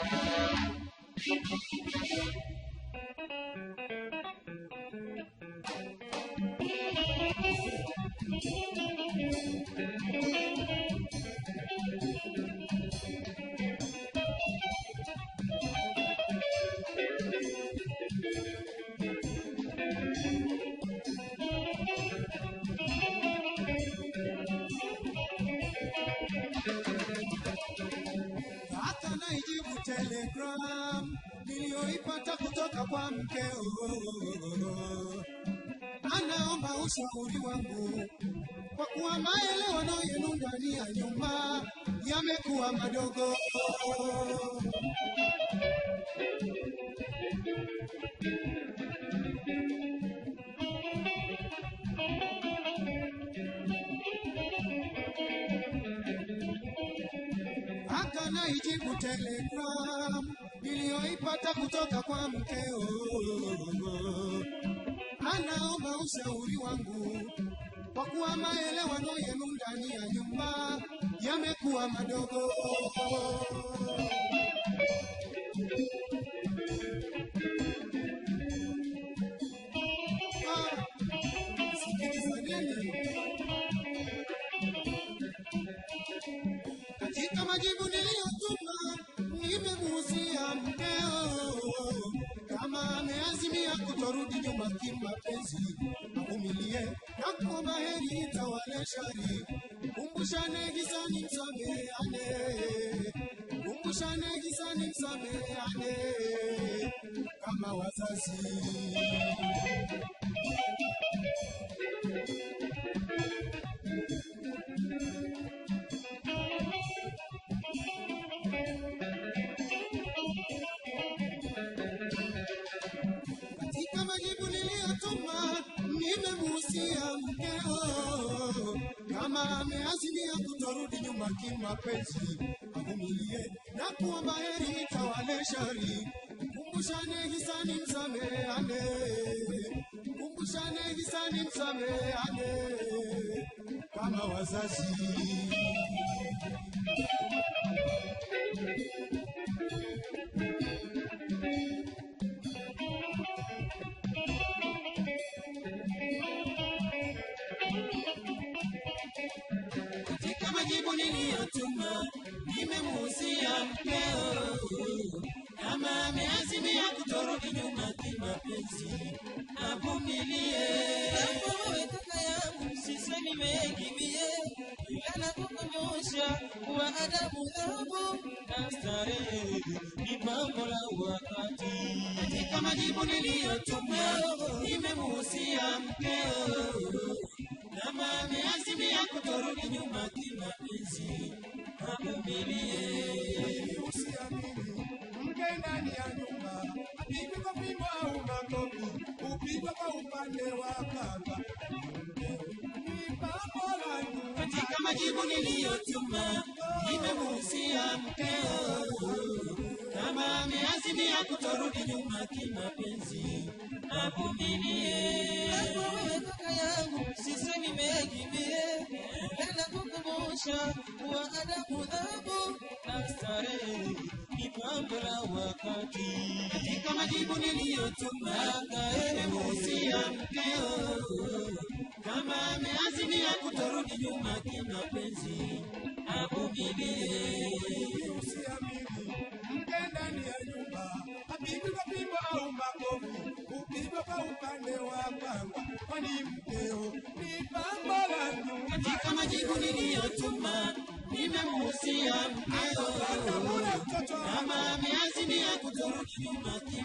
Thank you. Telegram niliyoipata kutoka kwa mkeo. Anaomba ushauri wangu kwa kuwa maelewano yenu ndani ya nyumba yamekuwa madogo. Hata naijibu telegram niliyoipata kutoka kwa mkeo. Anaomba ushauri wangu kwa kuwa maelewano yenu ndani ya nyumba yamekuwa madogo. Ameazimia kutorudi kimapenzi, na kuomba heri shari. Kumbushane gizani, msameane, kumbushane gizani, msameane kama wazazi. Nimemuhusia mkeo kama ameazimia kutorudi nyuma kimapenzi, avumilie na kuomba heri itawale shari. Kumbushane hisani, msameane, kumbushane hisani, msameane kama wazazi. Niliyotuma nimemuhusia mkeo kama ameazimia kutorudi nyuma kimapenzi, avumilie. Wewe kaka yangu, sisemi mengi ila nakukumbusha kuwa adabu, dhahabu na starehe ni mambo la wakati. Katika majibu niliyotuma nimemuhusia avumilie. usiamini mke ndani ya nyumba apigwe kwa fimbo upande wa baba. Katika majibu niliyotuma nimemuhusia mkeo ameazimia kutorudi nyuma kimapenzi, avumilie. Hapo wewe kaka yangu, mie, ila nakukumbusha kuwa adabu, dhabu na starehe ni pambo la wakati. Katika majibu niliyotuma nimemuhusia mkeo kama ameazimia kutorudi nyuma kimapenzi, avumilie. Ya nyumba apigwe kwa fimbo au makofi, upigwe kwa upande wa mkeo ni pambo la nyumba. Katika majibu niliyotuma nimemuhusia mkeo kama kimapenzi.